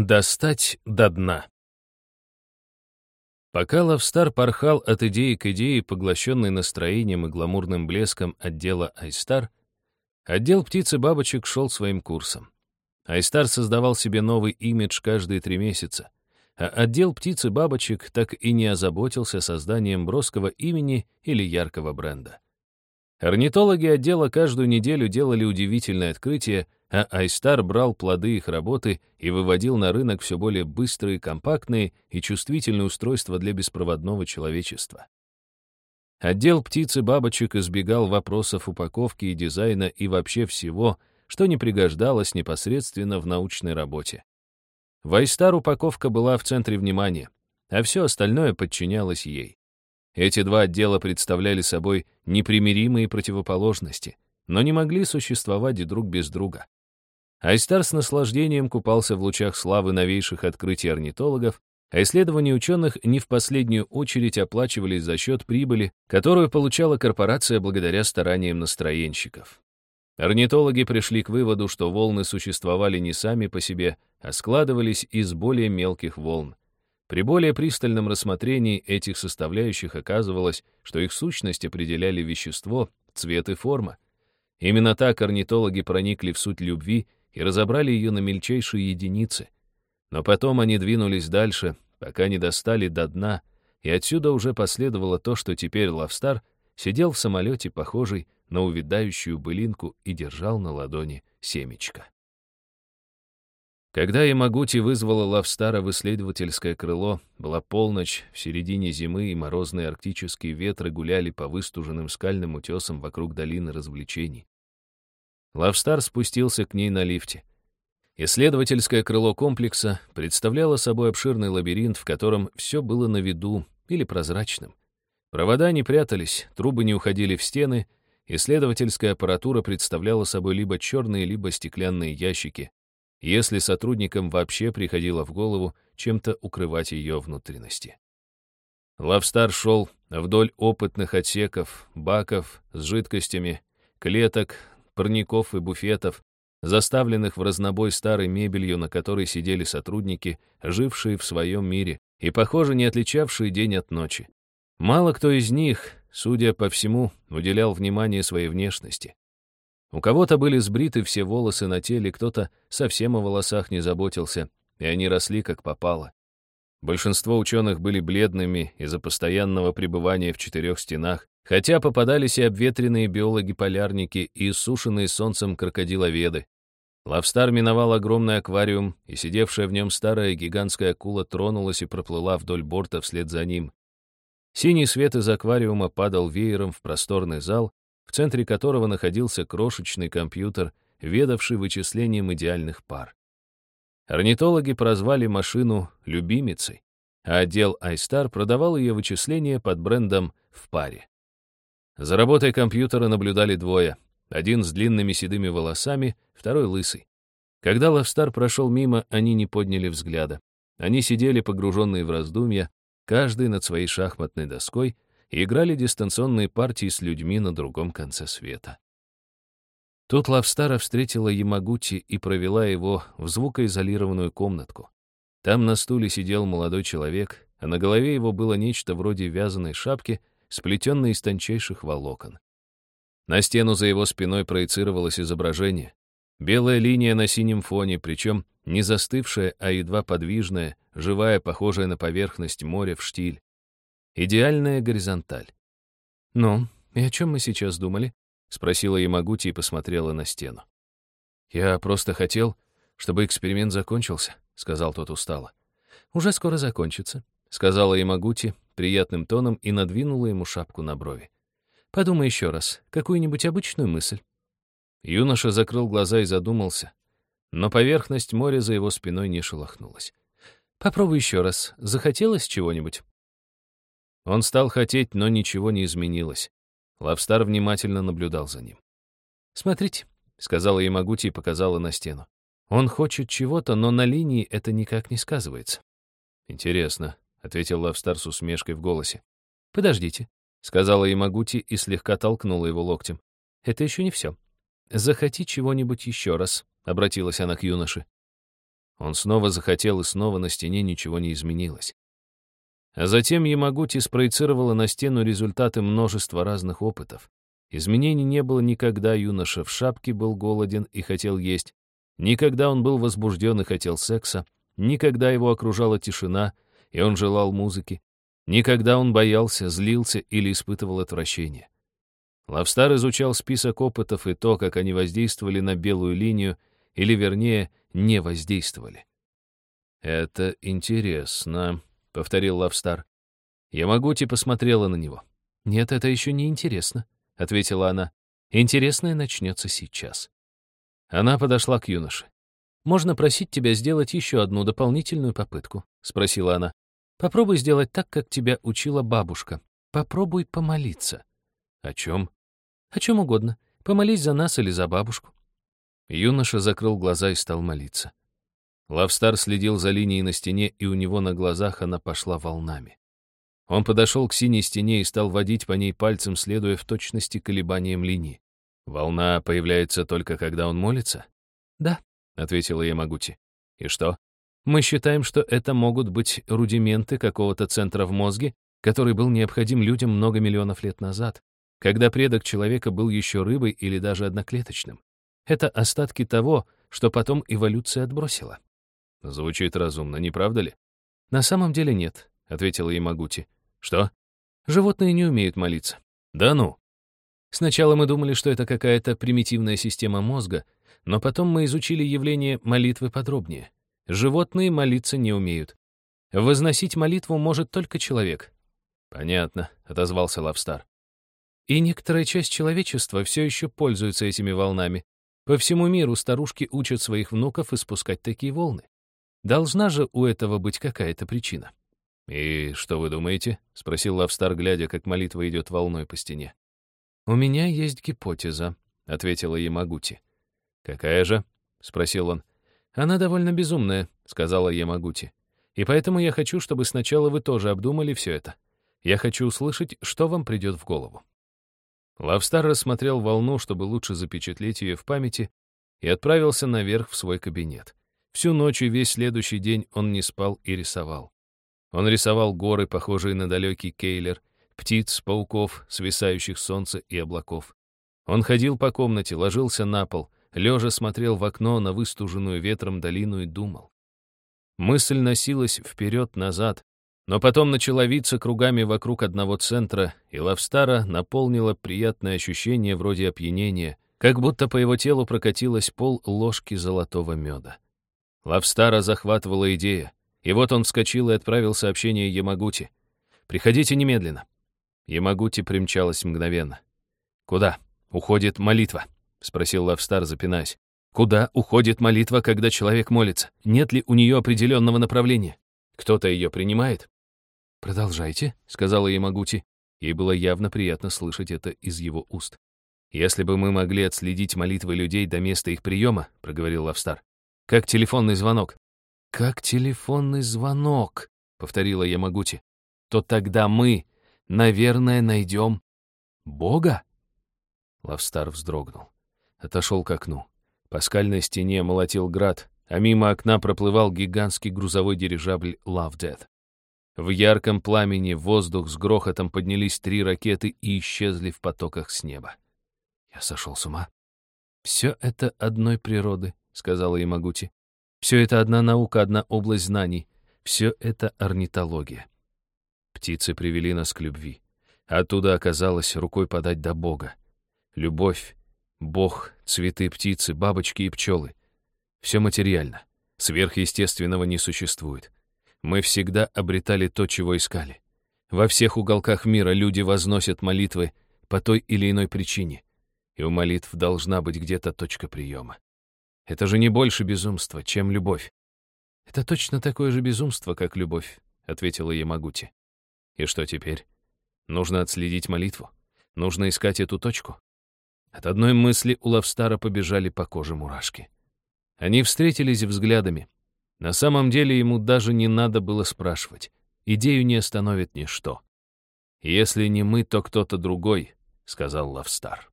Достать до дна. Пока Лавстар порхал от идеи к идее, поглощенный настроением и гламурным блеском отдела Айстар, отдел птицы-бабочек шел своим курсом. Айстар создавал себе новый имидж каждые три месяца, а отдел птицы-бабочек так и не озаботился созданием броского имени или яркого бренда. Орнитологи отдела каждую неделю делали удивительное открытие, а Айстар брал плоды их работы и выводил на рынок все более быстрые, компактные и чувствительные устройства для беспроводного человечества. Отдел птиц и бабочек избегал вопросов упаковки и дизайна и вообще всего, что не пригождалось непосредственно в научной работе. В Айстар упаковка была в центре внимания, а все остальное подчинялось ей. Эти два отдела представляли собой непримиримые противоположности, но не могли существовать друг без друга. Айстар с наслаждением купался в лучах славы новейших открытий орнитологов, а исследования ученых не в последнюю очередь оплачивались за счет прибыли, которую получала корпорация благодаря стараниям настроенщиков. Орнитологи пришли к выводу, что волны существовали не сами по себе, а складывались из более мелких волн. При более пристальном рассмотрении этих составляющих оказывалось, что их сущность определяли вещество, цвет и форма. Именно так орнитологи проникли в суть любви и разобрали ее на мельчайшие единицы. Но потом они двинулись дальше, пока не достали до дна, и отсюда уже последовало то, что теперь Лавстар сидел в самолете, похожий на увядающую былинку, и держал на ладони семечко. Когда Ямагути вызвала Лавстара в исследовательское крыло, была полночь, в середине зимы, и морозные арктические ветры гуляли по выстуженным скальным утесам вокруг долины развлечений. Лавстар спустился к ней на лифте. Исследовательское крыло комплекса представляло собой обширный лабиринт, в котором все было на виду или прозрачным. Провода не прятались, трубы не уходили в стены, исследовательская аппаратура представляла собой либо черные, либо стеклянные ящики, если сотрудникам вообще приходило в голову чем-то укрывать ее внутренности. Лавстар шел вдоль опытных отсеков, баков с жидкостями, клеток, парников и буфетов, заставленных в разнобой старой мебелью, на которой сидели сотрудники, жившие в своем мире и, похоже, не отличавшие день от ночи. Мало кто из них, судя по всему, уделял внимание своей внешности. У кого-то были сбриты все волосы на теле, кто-то совсем о волосах не заботился, и они росли как попало. Большинство ученых были бледными из-за постоянного пребывания в четырех стенах, Хотя попадались и обветренные биологи-полярники, и иссушенные солнцем крокодиловеды. Лавстар миновал огромный аквариум, и сидевшая в нем старая гигантская акула тронулась и проплыла вдоль борта вслед за ним. Синий свет из аквариума падал веером в просторный зал, в центре которого находился крошечный компьютер, ведавший вычислением идеальных пар. Орнитологи прозвали машину «любимицей», а отдел iStar продавал ее вычисления под брендом «в паре». За работой компьютера наблюдали двое. Один с длинными седыми волосами, второй лысый. Когда Лавстар прошел мимо, они не подняли взгляда. Они сидели погруженные в раздумья, каждый над своей шахматной доской, играли дистанционные партии с людьми на другом конце света. Тут Лавстара встретила Ямагути и провела его в звукоизолированную комнатку. Там на стуле сидел молодой человек, а на голове его было нечто вроде вязаной шапки — сплетенный из тончайших волокон. На стену за его спиной проецировалось изображение. Белая линия на синем фоне, причем не застывшая, а едва подвижная, живая, похожая на поверхность моря в штиль. Идеальная горизонталь. «Ну, и о чем мы сейчас думали?» — спросила Ямагути и посмотрела на стену. «Я просто хотел, чтобы эксперимент закончился», — сказал тот устало. «Уже скоро закончится», — сказала Ямагути, приятным тоном и надвинула ему шапку на брови. «Подумай еще раз, какую-нибудь обычную мысль». Юноша закрыл глаза и задумался, но поверхность моря за его спиной не шелохнулась. «Попробуй еще раз. Захотелось чего-нибудь?» Он стал хотеть, но ничего не изменилось. Лавстар внимательно наблюдал за ним. «Смотрите», — сказала Ямагути и показала на стену. «Он хочет чего-то, но на линии это никак не сказывается». «Интересно», — ответил Лавстар с усмешкой в голосе. «Подождите», — сказала Ямагути и слегка толкнула его локтем. «Это еще не все. Захоти чего-нибудь еще раз», — обратилась она к юноше. Он снова захотел, и снова на стене ничего не изменилось. А затем Ямагути спроецировала на стену результаты множества разных опытов. Изменений не было никогда юноша в шапке был голоден и хотел есть, никогда он был возбужден и хотел секса, никогда его окружала тишина, и он желал музыки, никогда он боялся, злился или испытывал отвращение. Лавстар изучал список опытов и то, как они воздействовали на белую линию, или, вернее, не воздействовали. «Это интересно», — повторил Лавстар. Ямагути посмотрела на него. «Нет, это еще не интересно», — ответила она. «Интересное начнется сейчас». Она подошла к юноше. «Можно просить тебя сделать еще одну дополнительную попытку?» — спросила она. «Попробуй сделать так, как тебя учила бабушка. Попробуй помолиться». «О чем?» «О чем угодно. Помолись за нас или за бабушку». Юноша закрыл глаза и стал молиться. Лавстар следил за линией на стене, и у него на глазах она пошла волнами. Он подошел к синей стене и стал водить по ней пальцем, следуя в точности колебаниям линии. «Волна появляется только когда он молится?» «Да», — ответила Ямагути. «И что?» «Мы считаем, что это могут быть рудименты какого-то центра в мозге, который был необходим людям много миллионов лет назад, когда предок человека был еще рыбой или даже одноклеточным. Это остатки того, что потом эволюция отбросила. Звучит разумно, не правда ли? На самом деле нет, ответила Ямагути. Что? Животные не умеют молиться. Да ну. Сначала мы думали, что это какая-то примитивная система мозга, но потом мы изучили явление молитвы подробнее. Животные молиться не умеют. Возносить молитву может только человек. Понятно, отозвался Лавстар. И некоторая часть человечества все еще пользуется этими волнами. По всему миру старушки учат своих внуков испускать такие волны. Должна же у этого быть какая-то причина. «И что вы думаете?» — спросил Лавстар, глядя, как молитва идет волной по стене. «У меня есть гипотеза», — ответила Ямагути. «Какая же?» — спросил он. «Она довольно безумная», — сказала Ямагути. «И поэтому я хочу, чтобы сначала вы тоже обдумали все это. Я хочу услышать, что вам придет в голову». Лавстар рассмотрел волну, чтобы лучше запечатлеть ее в памяти, и отправился наверх в свой кабинет. Всю ночь и весь следующий день он не спал и рисовал. Он рисовал горы, похожие на далекий кейлер, птиц, пауков, свисающих солнца и облаков. Он ходил по комнате, ложился на пол, лежа смотрел в окно на выстуженную ветром долину и думал. Мысль носилась вперед-назад, но потом начала виться кругами вокруг одного центра, и Лавстара наполнило приятное ощущение вроде опьянения, как будто по его телу прокатилась пол ложки золотого меда. Лавстара захватывала идея, и вот он вскочил и отправил сообщение Ямагути. «Приходите немедленно». Ямагути примчалась мгновенно. «Куда? Уходит молитва?» — спросил Лавстар, запинаясь. «Куда уходит молитва, когда человек молится? Нет ли у нее определенного направления? Кто-то ее принимает?» «Продолжайте», — сказала Ямагути. Ей было явно приятно слышать это из его уст. «Если бы мы могли отследить молитвы людей до места их приема», — проговорил Лавстар, — «как телефонный звонок». «Как телефонный звонок», — повторила Ямагути, — «то тогда мы, наверное, найдем Бога?» Лавстар вздрогнул. Отошел к окну. По скальной стене молотил град, а мимо окна проплывал гигантский грузовой дирижабль Love Death. В ярком пламени воздух с грохотом поднялись три ракеты и исчезли в потоках с неба. Я сошел с ума. «Все это одной природы», — сказала Ямагути. «Все это одна наука, одна область знаний. Все это орнитология». Птицы привели нас к любви. Оттуда оказалось рукой подать до Бога. Любовь, Бог, цветы, птицы, бабочки и пчелы. Все материально. Сверхъестественного не существует мы всегда обретали то, чего искали. Во всех уголках мира люди возносят молитвы по той или иной причине, и у молитв должна быть где-то точка приема. Это же не больше безумства, чем любовь. «Это точно такое же безумство, как любовь», — ответила Ямагути. «И что теперь? Нужно отследить молитву. Нужно искать эту точку». От одной мысли у Лавстара побежали по коже мурашки. Они встретились взглядами, на самом деле ему даже не надо было спрашивать. Идею не остановит ничто. «Если не мы, то кто-то другой», — сказал Лавстар.